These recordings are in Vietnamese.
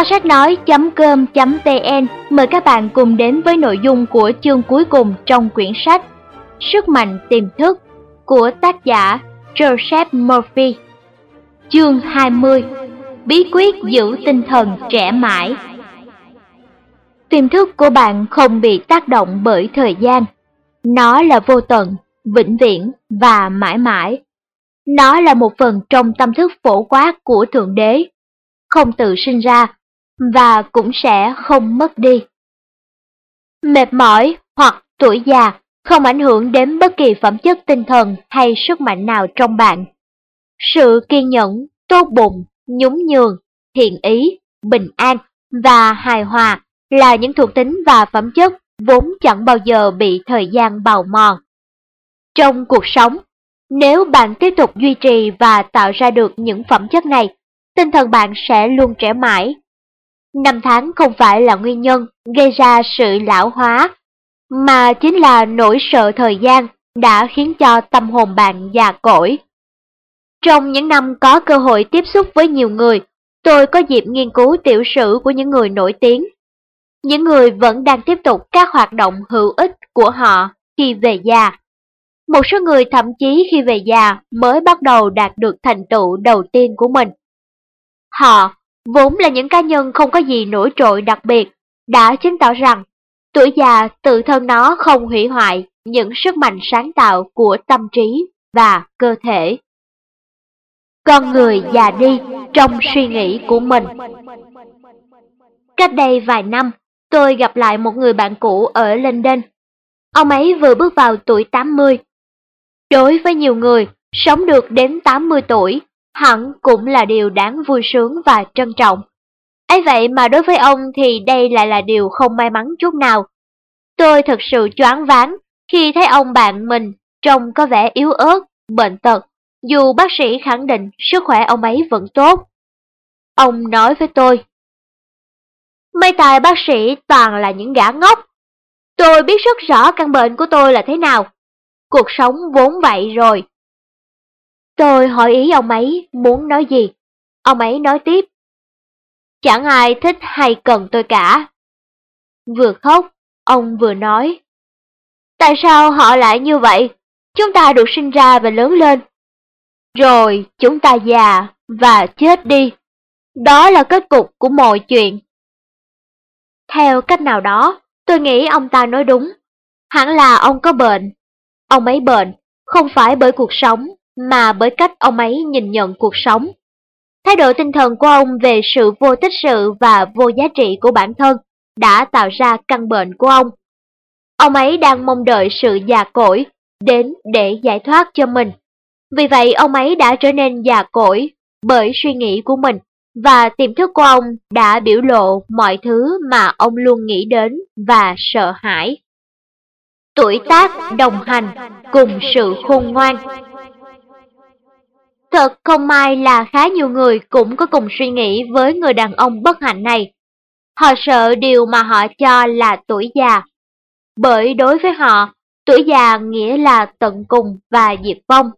Kho sách nói.com.vn mời các bạn cùng đến với nội dung của chương cuối cùng trong quyển sách Sức mạnh tiềm thức của tác giả Joseph Murphy. Chương 20 Bí quyết giữ tinh thần trẻ mãi Tiềm thức của bạn không bị tác động bởi thời gian. Nó là vô tận, vĩnh viễn và mãi mãi. Nó là một phần trong tâm thức phổ quát của Thượng Đế, không tự sinh ra và cũng sẽ không mất đi. Mệt mỏi hoặc tuổi già không ảnh hưởng đến bất kỳ phẩm chất tinh thần hay sức mạnh nào trong bạn. Sự kiên nhẫn, tốt bụng, nhún nhường, thiện ý, bình an và hài hòa là những thuộc tính và phẩm chất vốn chẳng bao giờ bị thời gian bào mòn. Trong cuộc sống, nếu bạn tiếp tục duy trì và tạo ra được những phẩm chất này, tinh thần bạn sẽ luôn trẻ mãi. Năm tháng không phải là nguyên nhân gây ra sự lão hóa, mà chính là nỗi sợ thời gian đã khiến cho tâm hồn bạn già cỗi. Trong những năm có cơ hội tiếp xúc với nhiều người, tôi có dịp nghiên cứu tiểu sử của những người nổi tiếng. Những người vẫn đang tiếp tục các hoạt động hữu ích của họ khi về già. Một số người thậm chí khi về già mới bắt đầu đạt được thành tựu đầu tiên của mình. Họ, vốn là những cá nhân không có gì nổi trội đặc biệt, đã chứng tỏ rằng tuổi già tự thân nó không hủy hoại những sức mạnh sáng tạo của tâm trí và cơ thể. Con người già đi trong suy nghĩ của mình. Cách đây vài năm, tôi gặp lại một người bạn cũ ở London. Ông ấy vừa bước vào tuổi 80 Đối với nhiều người, sống được đến 80 tuổi hẳn cũng là điều đáng vui sướng và trân trọng. ấy vậy mà đối với ông thì đây lại là điều không may mắn chút nào. Tôi thật sự choáng váng khi thấy ông bạn mình trông có vẻ yếu ớt, bệnh tật, dù bác sĩ khẳng định sức khỏe ông ấy vẫn tốt. Ông nói với tôi, Mấy tài bác sĩ toàn là những gã ngốc. Tôi biết rất rõ căn bệnh của tôi là thế nào, cuộc sống vốn vậy rồi. Tôi hỏi ý ông ấy muốn nói gì. Ông ấy nói tiếp. Chẳng ai thích hay cần tôi cả. Vừa khóc, ông vừa nói. Tại sao họ lại như vậy? Chúng ta được sinh ra và lớn lên. Rồi chúng ta già và chết đi. Đó là kết cục của mọi chuyện. Theo cách nào đó, tôi nghĩ ông ta nói đúng. Hẳn là ông có bệnh Ông ấy bệnh, không phải bởi cuộc sống, mà bởi cách ông ấy nhìn nhận cuộc sống. Thái độ tinh thần của ông về sự vô tích sự và vô giá trị của bản thân đã tạo ra căn bệnh của ông. Ông ấy đang mong đợi sự già cỗi đến để giải thoát cho mình. Vì vậy, ông ấy đã trở nên già cỗi bởi suy nghĩ của mình và tiềm thức của ông đã biểu lộ mọi thứ mà ông luôn nghĩ đến và sợ hãi tuổi tác đồng hành cùng sự khôn ngoan. Thật không may là khá nhiều người cũng có cùng suy nghĩ với người đàn ông bất hạnh này. Họ sợ điều mà họ cho là tuổi già. Bởi đối với họ, tuổi già nghĩa là tận cùng và diệt vong.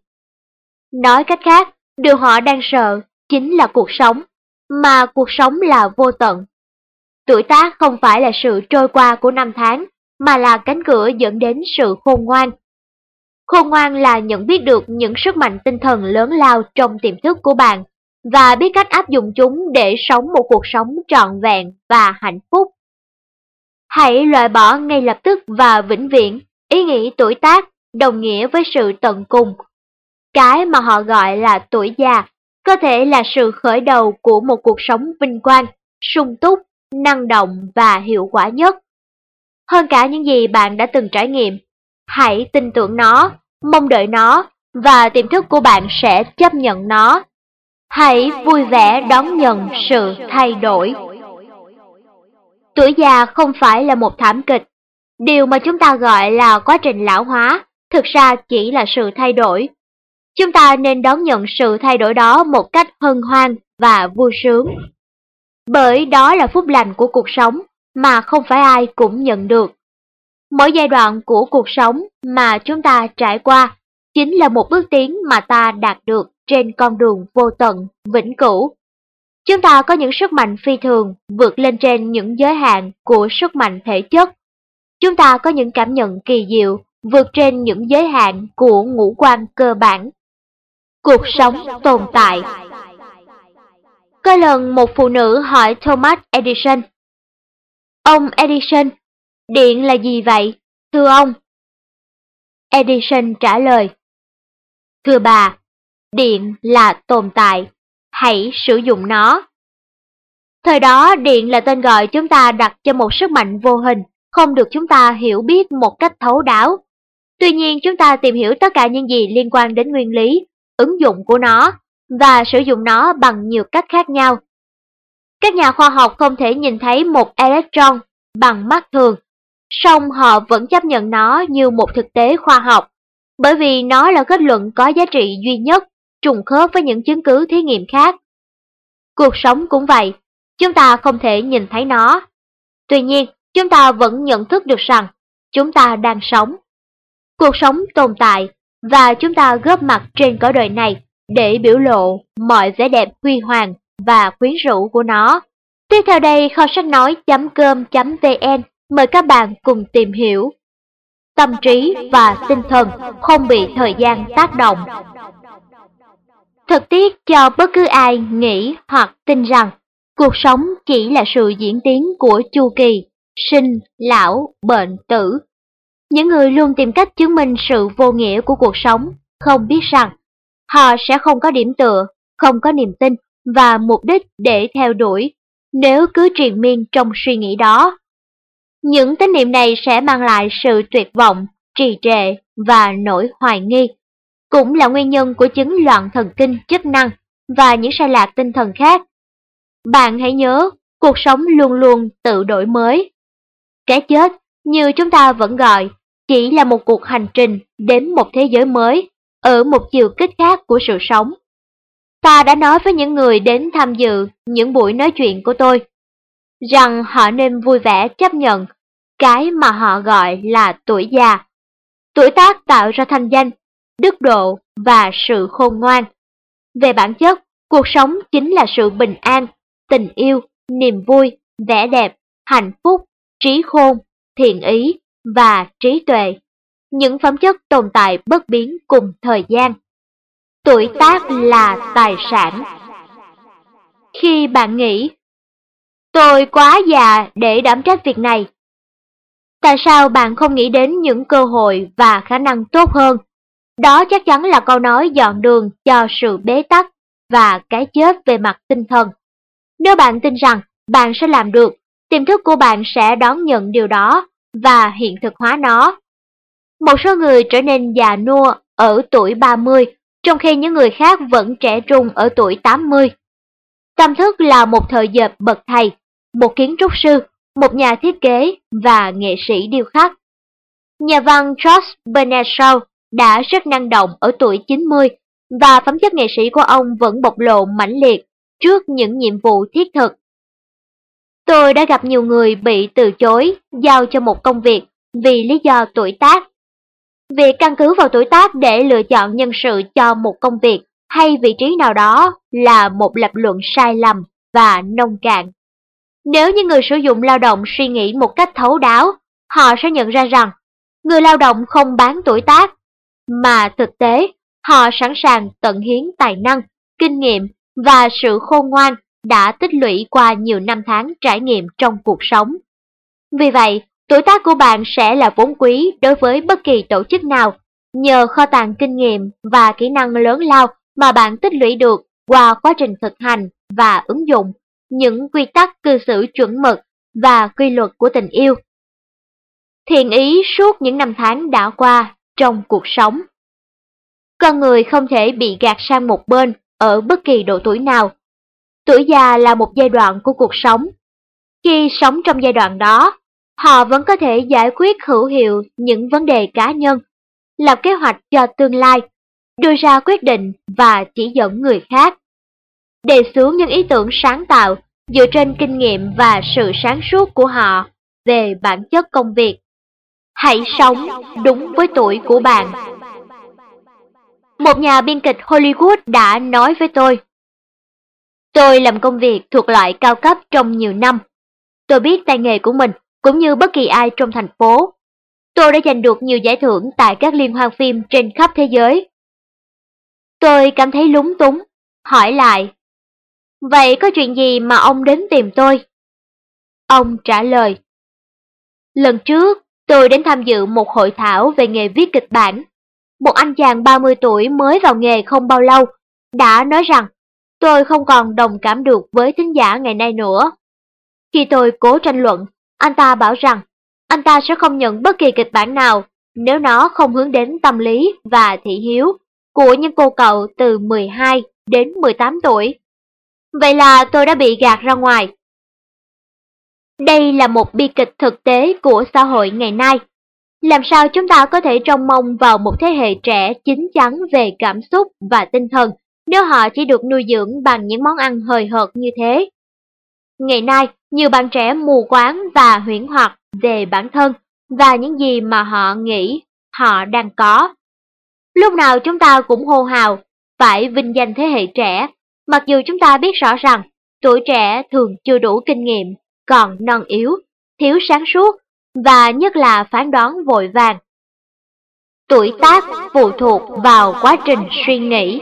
Nói cách khác, điều họ đang sợ chính là cuộc sống, mà cuộc sống là vô tận. Tuổi tác không phải là sự trôi qua của năm tháng, mà là cánh cửa dẫn đến sự khôn ngoan. Khôn ngoan là nhận biết được những sức mạnh tinh thần lớn lao trong tiềm thức của bạn và biết cách áp dụng chúng để sống một cuộc sống trọn vẹn và hạnh phúc. Hãy loại bỏ ngay lập tức và vĩnh viễn ý nghĩ tuổi tác đồng nghĩa với sự tận cùng. Cái mà họ gọi là tuổi già có thể là sự khởi đầu của một cuộc sống vinh quang, sung túc, năng động và hiệu quả nhất hơn cả những gì bạn đã từng trải nghiệm. Hãy tin tưởng nó, mong đợi nó, và tiềm thức của bạn sẽ chấp nhận nó. Hãy vui vẻ đón nhận sự thay đổi. Tuổi già không phải là một thảm kịch. Điều mà chúng ta gọi là quá trình lão hóa, thực ra chỉ là sự thay đổi. Chúng ta nên đón nhận sự thay đổi đó một cách hân hoan và vui sướng. Bởi đó là phúc lành của cuộc sống mà không phải ai cũng nhận được. Mỗi giai đoạn của cuộc sống mà chúng ta trải qua chính là một bước tiến mà ta đạt được trên con đường vô tận, vĩnh cửu. Chúng ta có những sức mạnh phi thường vượt lên trên những giới hạn của sức mạnh thể chất. Chúng ta có những cảm nhận kỳ diệu vượt trên những giới hạn của ngũ quan cơ bản. Cuộc sống tồn tại Có lần một phụ nữ hỏi Thomas Edison Ông Edison, điện là gì vậy, thưa ông? Edison trả lời Thưa bà, điện là tồn tại, hãy sử dụng nó. Thời đó điện là tên gọi chúng ta đặt cho một sức mạnh vô hình, không được chúng ta hiểu biết một cách thấu đáo. Tuy nhiên chúng ta tìm hiểu tất cả những gì liên quan đến nguyên lý, ứng dụng của nó và sử dụng nó bằng nhiều cách khác nhau. Các nhà khoa học không thể nhìn thấy một electron bằng mắt thường, song họ vẫn chấp nhận nó như một thực tế khoa học, bởi vì nó là kết luận có giá trị duy nhất, trùng khớp với những chứng cứ thí nghiệm khác. Cuộc sống cũng vậy, chúng ta không thể nhìn thấy nó. Tuy nhiên, chúng ta vẫn nhận thức được rằng chúng ta đang sống. Cuộc sống tồn tại và chúng ta góp mặt trên cõi đời này để biểu lộ mọi vẻ đẹp huy hoàng và quyến rũ của nó. Tiếp theo đây kho sách nói.com.vn mời các bạn cùng tìm hiểu. Tâm trí và tinh thần không bị thời gian tác động. Thật tiếc cho bất cứ ai nghĩ hoặc tin rằng cuộc sống chỉ là sự diễn tiến của chu kỳ, sinh, lão, bệnh, tử. Những người luôn tìm cách chứng minh sự vô nghĩa của cuộc sống, không biết rằng họ sẽ không có điểm tựa, không có niềm tin và mục đích để theo đuổi nếu cứ triền miên trong suy nghĩ đó. Những tín niệm này sẽ mang lại sự tuyệt vọng, trì trệ và nỗi hoài nghi cũng là nguyên nhân của chứng loạn thần kinh chức năng và những sai lạc tinh thần khác. Bạn hãy nhớ, cuộc sống luôn luôn tự đổi mới. Cái chết, như chúng ta vẫn gọi, chỉ là một cuộc hành trình đến một thế giới mới, ở một chiều kích khác của sự sống. Ta đã nói với những người đến tham dự những buổi nói chuyện của tôi, rằng họ nên vui vẻ chấp nhận cái mà họ gọi là tuổi già. Tuổi tác tạo ra thanh danh đức độ và sự khôn ngoan. Về bản chất, cuộc sống chính là sự bình an, tình yêu, niềm vui, vẻ đẹp, hạnh phúc, trí khôn, thiện ý và trí tuệ. Những phẩm chất tồn tại bất biến cùng thời gian. Tuổi tác là tài sản. Khi bạn nghĩ, tôi quá già để đảm trách việc này, tại sao bạn không nghĩ đến những cơ hội và khả năng tốt hơn đó chắc chắn là câu nói dọn đường cho sự bế tắc và cái chết về mặt tinh thần. Nếu bạn tin rằng bạn sẽ làm được, tiềm thức của bạn sẽ đón nhận điều đó và hiện thực hóa nó. Một số người trở nên già nua ở tuổi 30, trong khi những người khác vẫn trẻ trung ở tuổi 80. Tâm thức là một thời dệt bậc thầy, một kiến trúc sư, một nhà thiết kế và nghệ sĩ điêu khắc. Nhà văn George Bernard Shaw đã rất năng động ở tuổi 90 và phẩm chất nghệ sĩ của ông vẫn bộc lộ mãnh liệt trước những nhiệm vụ thiết thực. Tôi đã gặp nhiều người bị từ chối giao cho một công việc vì lý do tuổi tác. Việc căn cứ vào tuổi tác để lựa chọn nhân sự cho một công việc hay vị trí nào đó là một lập luận sai lầm và nông cạn. Nếu như người sử dụng lao động suy nghĩ một cách thấu đáo, họ sẽ nhận ra rằng người lao động không bán tuổi tác mà thực tế họ sẵn sàng tận hiến tài năng, kinh nghiệm và sự khôn ngoan đã tích lũy qua nhiều năm tháng trải nghiệm trong cuộc sống. Vì vậy, tuổi tác của bạn sẽ là vốn quý đối với bất kỳ tổ chức nào, nhờ kho tàng kinh nghiệm và kỹ năng lớn lao mà bạn tích lũy được qua quá trình thực hành và ứng dụng những quy tắc cư xử chuẩn mực và quy luật của tình yêu. Thiện ý suốt những năm tháng đã qua trong cuộc sống. Con người không thể bị gạt sang một bên ở bất kỳ độ tuổi nào. Tuổi già là một giai đoạn của cuộc sống. Khi sống trong giai đoạn đó, họ vẫn có thể giải quyết hữu hiệu những vấn đề cá nhân, lập kế hoạch cho tương lai, đưa ra quyết định và chỉ dẫn người khác. Đề xướng những ý tưởng sáng tạo dựa trên kinh nghiệm và sự sáng suốt của họ về bản chất công việc. Hãy sống đúng với tuổi của bạn. Một nhà biên kịch Hollywood đã nói với tôi, Tôi làm công việc thuộc loại cao cấp trong nhiều năm. Tôi biết tay nghề của mình, cũng như bất kỳ ai trong thành phố. Tôi đã giành được nhiều giải thưởng tại các liên hoan phim trên khắp thế giới. Tôi cảm thấy lúng túng, hỏi lại. Vậy có chuyện gì mà ông đến tìm tôi? Ông trả lời. Lần trước, tôi đến tham dự một hội thảo về nghề viết kịch bản. Một anh chàng 30 tuổi mới vào nghề không bao lâu đã nói rằng tôi không còn đồng cảm được với thính giả ngày nay nữa. Khi tôi cố tranh luận, anh ta bảo rằng anh ta sẽ không nhận bất kỳ kịch bản nào nếu nó không hướng đến tâm lý và thị hiếu của những cô cậu từ 12 đến 18 tuổi. Vậy là tôi đã bị gạt ra ngoài. Đây là một bi kịch thực tế của xã hội ngày nay. Làm sao chúng ta có thể trông mong vào một thế hệ trẻ chín chắn về cảm xúc và tinh thần nếu họ chỉ được nuôi dưỡng bằng những món ăn hời hợt như thế? Ngày nay, nhiều bạn trẻ mù quáng và huyễn hoặc về bản thân và những gì mà họ nghĩ họ đang có. Lúc nào chúng ta cũng hô hào, phải vinh danh thế hệ trẻ, mặc dù chúng ta biết rõ rằng tuổi trẻ thường chưa đủ kinh nghiệm, còn non yếu, thiếu sáng suốt và nhất là phán đoán vội vàng. Tuổi tác phụ thuộc vào quá trình suy nghĩ.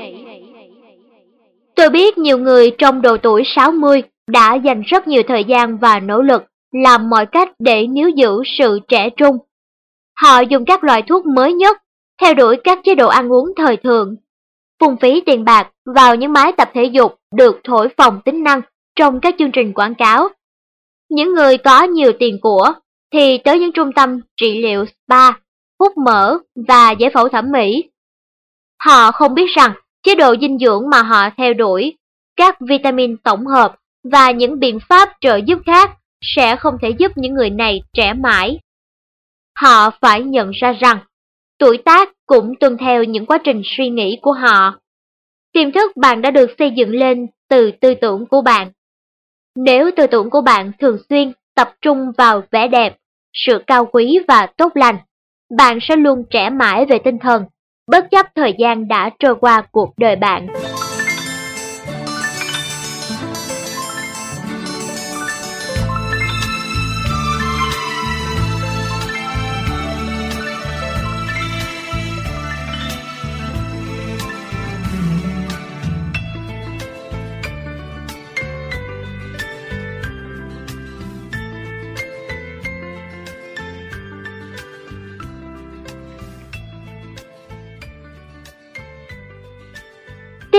Tôi biết nhiều người trong độ tuổi 60 đã dành rất nhiều thời gian và nỗ lực làm mọi cách để níu giữ sự trẻ trung. Họ dùng các loại thuốc mới nhất, theo đuổi các chế độ ăn uống thời thượng, phung phí tiền bạc vào những máy tập thể dục được thổi phồng tính năng trong các chương trình quảng cáo. Những người có nhiều tiền của thì tới những trung tâm trị liệu spa, hút mỡ và giải phẫu thẩm mỹ. Họ không biết rằng chế độ dinh dưỡng mà họ theo đuổi, các vitamin tổng hợp và những biện pháp trợ giúp khác sẽ không thể giúp những người này trẻ mãi. Họ phải nhận ra rằng, tuổi tác cũng tuân theo những quá trình suy nghĩ của họ. Tiềm thức bạn đã được xây dựng lên từ tư tưởng của bạn. Nếu tư tưởng của bạn thường xuyên tập trung vào vẻ đẹp, sự cao quý và tốt lành, bạn sẽ luôn trẻ mãi về tinh thần, bất chấp thời gian đã trôi qua cuộc đời bạn.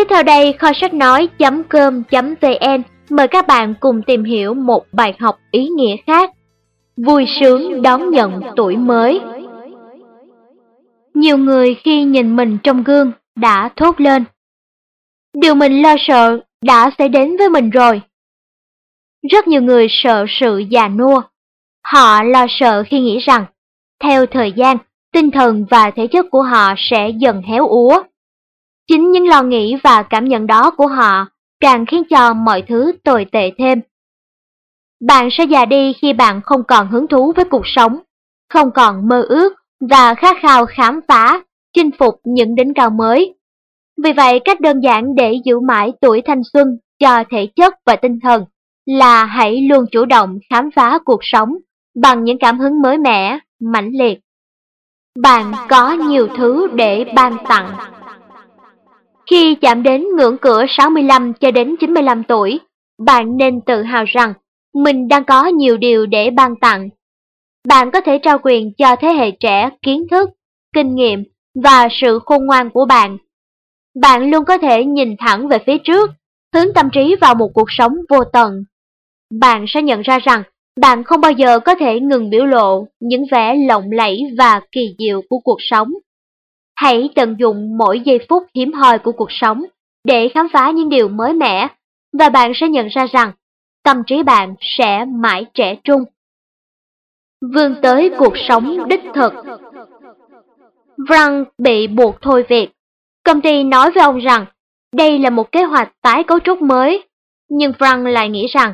Tiếp theo đây, kho sách nói.com.vn mời các bạn cùng tìm hiểu một bài học ý nghĩa khác. Vui sướng đón nhận tuổi mới. Nhiều người khi nhìn mình trong gương đã thốt lên. Điều mình lo sợ đã xảy đến với mình rồi. Rất nhiều người sợ sự già nua. Họ lo sợ khi nghĩ rằng, theo thời gian, tinh thần và thể chất của họ sẽ dần héo úa. Chính những lo nghĩ và cảm nhận đó của họ càng khiến cho mọi thứ tồi tệ thêm. Bạn sẽ già đi khi bạn không còn hứng thú với cuộc sống, không còn mơ ước và khát khao khám phá, chinh phục những đỉnh cao mới. Vì vậy, cách đơn giản để giữ mãi tuổi thanh xuân cho thể chất và tinh thần là hãy luôn chủ động khám phá cuộc sống bằng những cảm hứng mới mẻ, mãnh liệt. Bạn có nhiều thứ để ban tặng. Khi chạm đến ngưỡng cửa 65 cho đến 95 tuổi, bạn nên tự hào rằng mình đang có nhiều điều để ban tặng. Bạn có thể trao quyền cho thế hệ trẻ kiến thức, kinh nghiệm và sự khôn ngoan của bạn. Bạn luôn có thể nhìn thẳng về phía trước, hướng tâm trí vào một cuộc sống vô tận. Bạn sẽ nhận ra rằng bạn không bao giờ có thể ngừng biểu lộ những vẻ lộng lẫy và kỳ diệu của cuộc sống. Hãy tận dụng mỗi giây phút hiếm hoi của cuộc sống để khám phá những điều mới mẻ, và bạn sẽ nhận ra rằng tâm trí bạn sẽ mãi trẻ trung. Vươn tới cuộc sống đích thực Frank bị buộc thôi việc. Công ty nói với ông rằng đây là một kế hoạch tái cấu trúc mới, nhưng Frank lại nghĩ rằng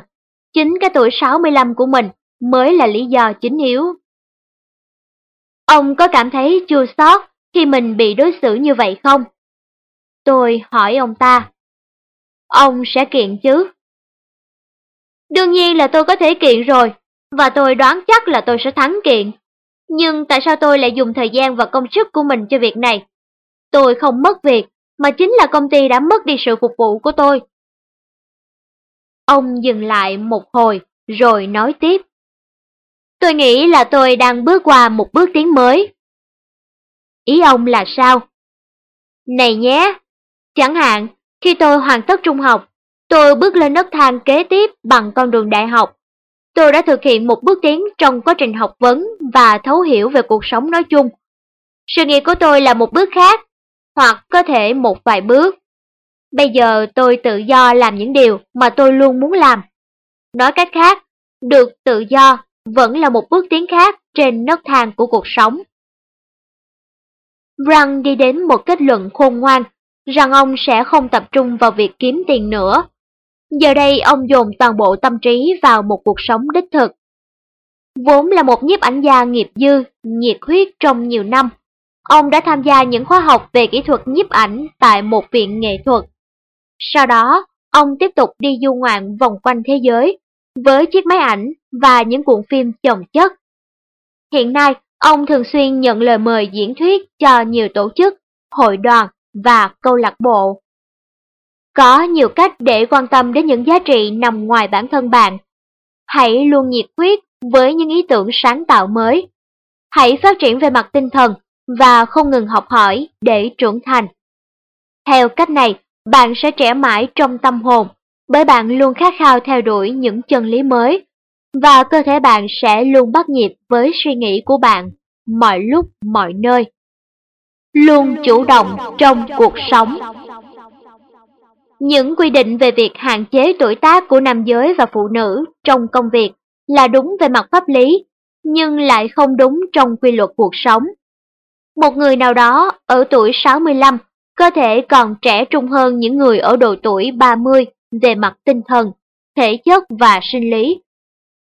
chính cái tuổi 65 của mình mới là lý do chính yếu. Ông có cảm thấy chua xót khi mình bị đối xử như vậy không? Tôi hỏi ông ta. ông sẽ kiện chứ? Đương nhiên là tôi có thể kiện rồi, và tôi đoán chắc là tôi sẽ thắng kiện. Nhưng tại sao tôi lại dùng thời gian và công sức của mình cho việc này? Tôi không mất việc, mà chính là công ty đã mất đi sự phục vụ của tôi. Ông dừng lại một hồi, rồi nói tiếp. Tôi nghĩ là tôi đang bước qua một bước tiến mới. Ý ông là sao? Này nhé, chẳng hạn, khi tôi hoàn tất trung học, tôi bước lên nấc thang kế tiếp bằng con đường đại học. Tôi đã thực hiện một bước tiến trong quá trình học vấn và thấu hiểu về cuộc sống nói chung. Sự nghiệp của tôi là một bước khác, hoặc có thể một vài bước. Bây giờ tôi tự do làm những điều mà tôi luôn muốn làm. Nói cách khác, được tự do vẫn là một bước tiến khác trên nấc thang của cuộc sống. Brand đi đến một kết luận khôn ngoan rằng ông sẽ không tập trung vào việc kiếm tiền nữa. Giờ đây ông dồn toàn bộ tâm trí vào một cuộc sống đích thực. Vốn là một nhiếp ảnh gia nghiệp dư, nhiệt huyết trong nhiều năm, ông đã tham gia những khóa học về kỹ thuật nhiếp ảnh tại một viện nghệ thuật. Sau đó, ông tiếp tục đi du ngoạn vòng quanh thế giới với chiếc máy ảnh và những cuộn phim chồng chất. Hiện nay, ông thường xuyên nhận lời mời diễn thuyết cho nhiều tổ chức, hội đoàn và câu lạc bộ. Có nhiều cách để quan tâm đến những giá trị nằm ngoài bản thân bạn. Hãy luôn nhiệt huyết với những ý tưởng sáng tạo mới. Hãy phát triển về mặt tinh thần và không ngừng học hỏi để trưởng thành. Theo cách này, bạn sẽ trẻ mãi trong tâm hồn, bởi bạn luôn khát khao theo đuổi những chân lý mới, và cơ thể bạn sẽ luôn bắt nhịp với suy nghĩ của bạn, mọi lúc, mọi nơi. Luôn chủ động trong cuộc sống. Những quy định về việc hạn chế tuổi tác của nam giới và phụ nữ trong công việc là đúng về mặt pháp lý, nhưng lại không đúng trong quy luật cuộc sống. Một người nào đó ở tuổi 65 cơ thể còn trẻ trung hơn những người ở độ tuổi 30 về mặt tinh thần, thể chất và sinh lý.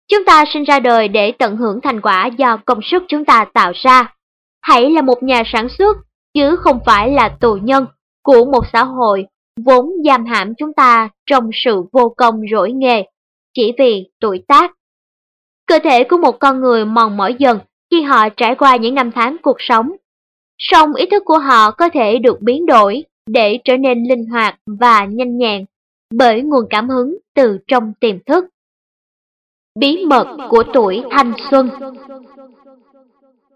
Chúng ta sinh ra đời để tận hưởng thành quả do công sức chúng ta tạo ra. Hãy là một nhà sản xuất, chứ không phải là tù nhân của một xã hội vốn giam hãm chúng ta trong sự vô công rỗi nghề, chỉ vì tuổi tác. Cơ thể của một con người mòn mỏi dần khi họ trải qua những năm tháng cuộc sống song ý thức của họ có thể được biến đổi để trở nên linh hoạt và nhanh nhẹn bởi nguồn cảm hứng từ trong tiềm thức. Bí mật của tuổi thanh xuân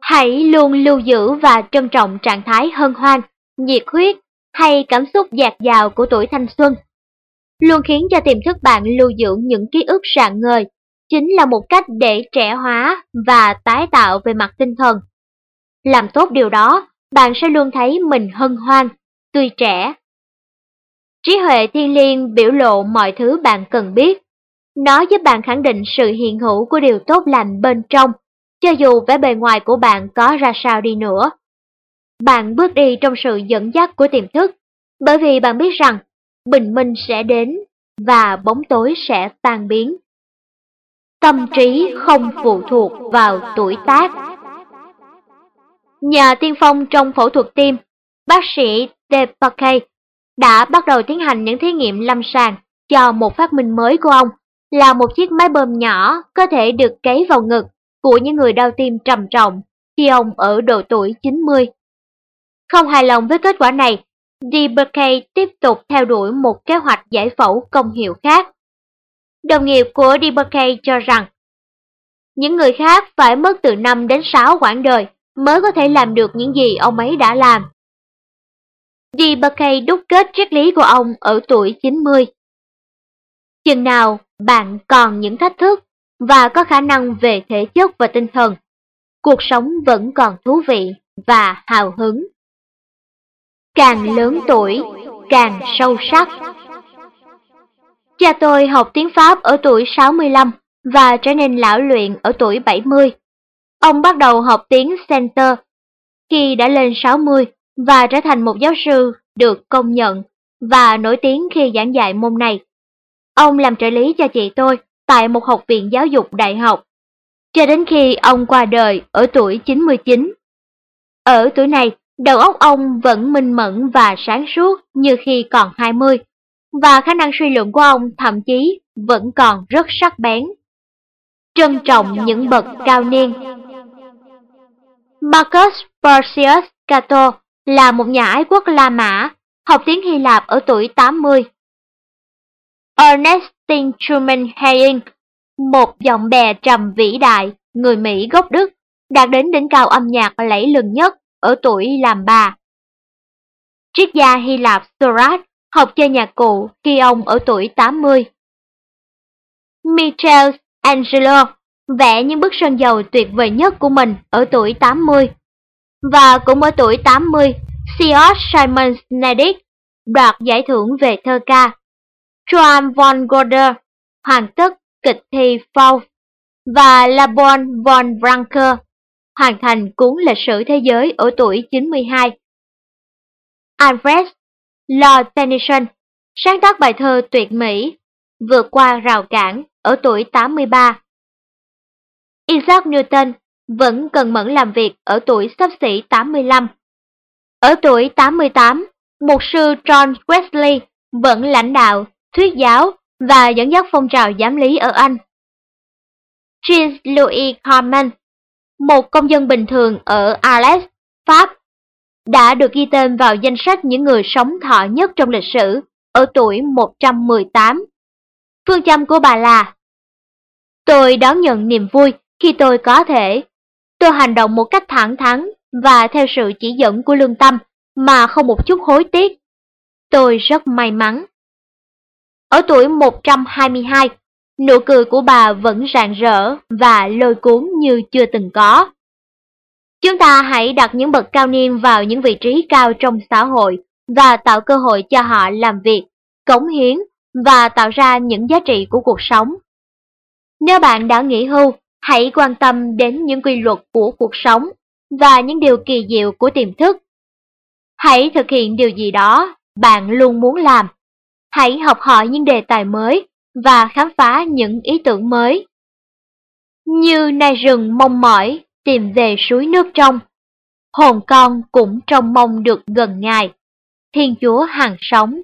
Hãy luôn lưu giữ và trân trọng trạng thái hân hoan, nhiệt huyết hay cảm xúc dạt dào của tuổi thanh xuân. Luôn khiến cho tiềm thức bạn lưu giữ những ký ức rạng ngời, chính là một cách để trẻ hóa và tái tạo về mặt tinh thần. Làm tốt điều đó, bạn sẽ luôn thấy mình hân hoan, tươi trẻ. Trí huệ thiên liêng biểu lộ mọi thứ bạn cần biết. Nó giúp bạn khẳng định sự hiện hữu của điều tốt lành bên trong, cho dù vẻ bề ngoài của bạn có ra sao đi nữa. Bạn bước đi trong sự dẫn dắt của tiềm thức, bởi vì bạn biết rằng bình minh sẽ đến và bóng tối sẽ tan biến. Tâm trí không phụ thuộc vào tuổi tác. Nhà tiên phong trong phẫu thuật tim, bác sĩ Depakay đã bắt đầu tiến hành những thí nghiệm lâm sàng cho một phát minh mới của ông là một chiếc máy bơm nhỏ có thể được cấy vào ngực của những người đau tim trầm trọng khi ông ở độ tuổi 90. Không hài lòng với kết quả này, DBK tiếp tục theo đuổi một kế hoạch giải phẫu công hiệu khác. Đồng nghiệp của DBK cho rằng, những người khác phải mất từ 5 đến 6 quãng đời mới có thể làm được những gì ông ấy đã làm. Di đúc kết triết lý của ông ở tuổi 90. Chừng nào bạn còn những thách thức và có khả năng về thể chất và tinh thần, cuộc sống vẫn còn thú vị và hào hứng. Càng lớn tuổi, càng sâu sắc. Cha tôi học tiếng Pháp ở tuổi 65 và trở nên lão luyện ở tuổi 70. Ông bắt đầu học tiếng Center khi đã lên 60 và trở thành một giáo sư được công nhận và nổi tiếng khi giảng dạy môn này. Ông làm trợ lý cho chị tôi tại một học viện giáo dục đại học, cho đến khi ông qua đời ở tuổi 99. Ở tuổi này, đầu óc ông vẫn minh mẫn và sáng suốt như khi còn 20, và khả năng suy luận của ông thậm chí vẫn còn rất sắc bén. Trân trọng những bậc cao niên Marcus Porcius Cato là một nhà ái quốc La Mã, học tiếng Hy Lạp ở tuổi 80. Ernestine Truman Haying, một giọng bè trầm vĩ đại, người Mỹ gốc Đức, đạt đến đỉnh cao âm nhạc lẫy lừng nhất ở tuổi làm bà. Triết gia Hy Lạp Sorat học chơi nhạc cụ khi ông ở tuổi 80. Michelangelo vẽ những bức sơn dầu tuyệt vời nhất của mình ở tuổi 80. Và cũng ở tuổi 80, Sios Simon Snedick đoạt giải thưởng về thơ ca. Joan von Goder hoàn tất kịch thi Faust và Labon von Branker hoàn thành cuốn lịch sử thế giới ở tuổi 92. Alfred Lord Tennyson sáng tác bài thơ tuyệt mỹ vượt qua rào cản ở tuổi 83. Isaac Newton vẫn cần mẫn làm việc ở tuổi sắp xỉ 85. Ở tuổi 88, mục sư John Wesley vẫn lãnh đạo, thuyết giáo và dẫn dắt phong trào giám lý ở Anh. Jean Louis Carman, một công dân bình thường ở Arles, Pháp, đã được ghi tên vào danh sách những người sống thọ nhất trong lịch sử ở tuổi 118. Phương châm của bà là Tôi đón nhận niềm vui khi tôi có thể. Tôi hành động một cách thẳng thắn và theo sự chỉ dẫn của lương tâm mà không một chút hối tiếc. Tôi rất may mắn. Ở tuổi 122, nụ cười của bà vẫn rạng rỡ và lôi cuốn như chưa từng có. Chúng ta hãy đặt những bậc cao niên vào những vị trí cao trong xã hội và tạo cơ hội cho họ làm việc, cống hiến và tạo ra những giá trị của cuộc sống. Nếu bạn đã nghỉ hưu, hãy quan tâm đến những quy luật của cuộc sống và những điều kỳ diệu của tiềm thức. Hãy thực hiện điều gì đó bạn luôn muốn làm. Hãy học hỏi những đề tài mới và khám phá những ý tưởng mới. Như nai rừng mong mỏi tìm về suối nước trong, hồn con cũng trông mong được gần Ngài, Thiên Chúa hàng sống.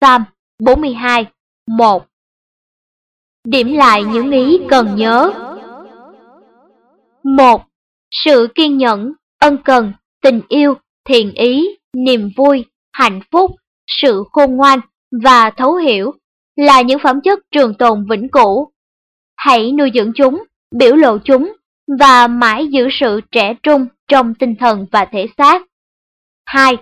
Psalm 42, 1 Điểm lại những ý cần nhớ. 1. Sự kiên nhẫn, ân cần, tình yêu, thiện ý, niềm vui, hạnh phúc, sự khôn ngoan và thấu hiểu là những phẩm chất trường tồn vĩnh cửu. Hãy nuôi dưỡng chúng, biểu lộ chúng và mãi giữ sự trẻ trung trong tinh thần và thể xác. 2.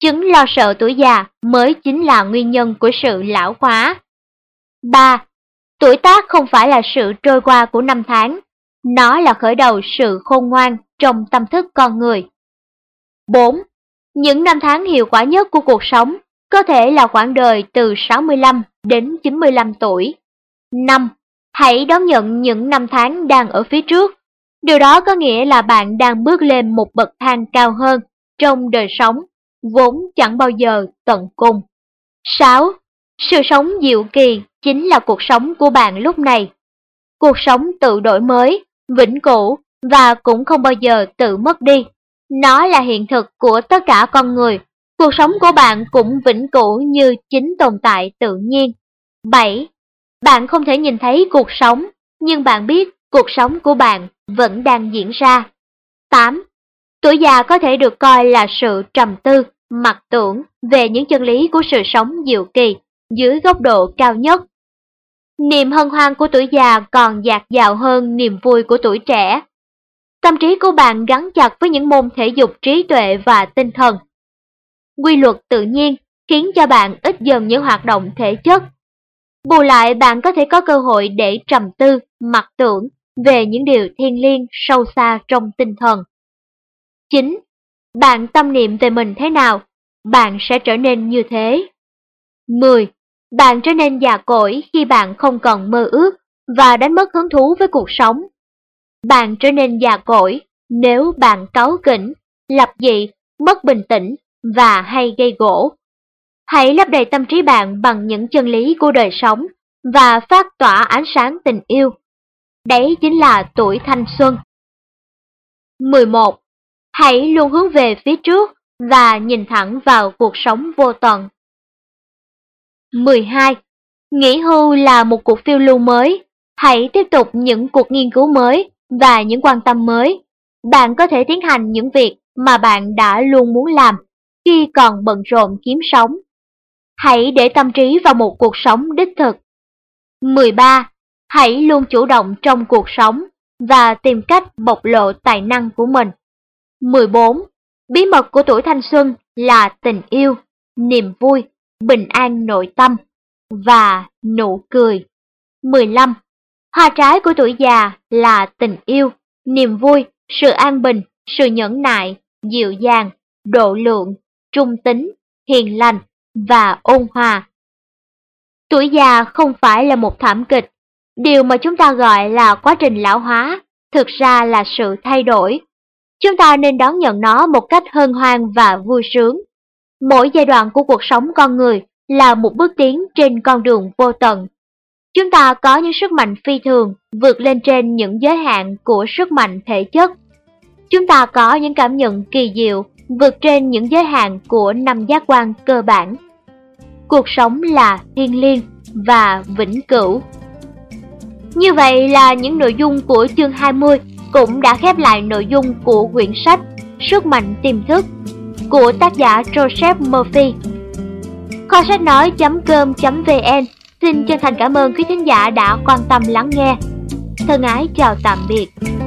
Chứng lo sợ tuổi già mới chính là nguyên nhân của sự lão hóa. 3. Tuổi tác không phải là sự trôi qua của năm tháng, nó là khởi đầu sự khôn ngoan trong tâm thức con người. 4. Những năm tháng hiệu quả nhất của cuộc sống có thể là khoảng đời từ 65 đến 95 tuổi. 5. Hãy đón nhận những năm tháng đang ở phía trước. Điều đó có nghĩa là bạn đang bước lên một bậc thang cao hơn trong đời sống, vốn chẳng bao giờ tận cùng. 6. Sự sống diệu kỳ chính là cuộc sống của bạn lúc này. Cuộc sống tự đổi mới, vĩnh cửu và cũng không bao giờ tự mất đi. Nó là hiện thực của tất cả con người. Cuộc sống của bạn cũng vĩnh cửu như chính tồn tại tự nhiên. 7. Bạn không thể nhìn thấy cuộc sống, nhưng bạn biết cuộc sống của bạn vẫn đang diễn ra. 8. Tuổi già có thể được coi là sự trầm tư, mặc tưởng về những chân lý của sự sống diệu kỳ dưới góc độ cao nhất. Niềm hân hoan của tuổi già còn dạt dào hơn niềm vui của tuổi trẻ. Tâm trí của bạn gắn chặt với những môn thể dục trí tuệ và tinh thần. Quy luật tự nhiên khiến cho bạn ít dần những hoạt động thể chất. Bù lại bạn có thể có cơ hội để trầm tư, mặc tưởng về những điều thiêng liêng sâu xa trong tinh thần. 9. Bạn tâm niệm về mình thế nào, bạn sẽ trở nên như thế. 10. Bạn trở nên già cỗi khi bạn không còn mơ ước và đánh mất hứng thú với cuộc sống. Bạn trở nên già cỗi nếu bạn cáu kỉnh, lập dị, mất bình tĩnh và hay gây gỗ. Hãy lấp đầy tâm trí bạn bằng những chân lý của đời sống và phát tỏa ánh sáng tình yêu. Đấy chính là tuổi thanh xuân. 11. Hãy luôn hướng về phía trước và nhìn thẳng vào cuộc sống vô tận. 12. Nghỉ hưu là một cuộc phiêu lưu mới. Hãy tiếp tục những cuộc nghiên cứu mới và những quan tâm mới. Bạn có thể tiến hành những việc mà bạn đã luôn muốn làm khi còn bận rộn kiếm sống. Hãy để tâm trí vào một cuộc sống đích thực. 13. Hãy luôn chủ động trong cuộc sống và tìm cách bộc lộ tài năng của mình. 14. Bí mật của tuổi thanh xuân là tình yêu, niềm vui, bình an nội tâm và nụ cười. 15. Hoa trái của tuổi già là tình yêu, niềm vui, sự an bình, sự nhẫn nại, dịu dàng, độ lượng, trung tính, hiền lành và ôn hòa. Tuổi già không phải là một thảm kịch, điều mà chúng ta gọi là quá trình lão hóa, thực ra là sự thay đổi. Chúng ta nên đón nhận nó một cách hân hoan và vui sướng. Mỗi giai đoạn của cuộc sống con người là một bước tiến trên con đường vô tận. Chúng ta có những sức mạnh phi thường vượt lên trên những giới hạn của sức mạnh thể chất. Chúng ta có những cảm nhận kỳ diệu vượt trên những giới hạn của năm giác quan cơ bản. Cuộc sống là thiêng liêng và vĩnh cửu. Như vậy là những nội dung của chương 20 cũng đã khép lại nội dung của quyển sách Sức mạnh tiềm thức của tác giả Joseph Murphy. Kho sách nói.com.vn xin chân thành cảm ơn quý thính giả đã quan tâm lắng nghe. Thân ái chào tạm biệt.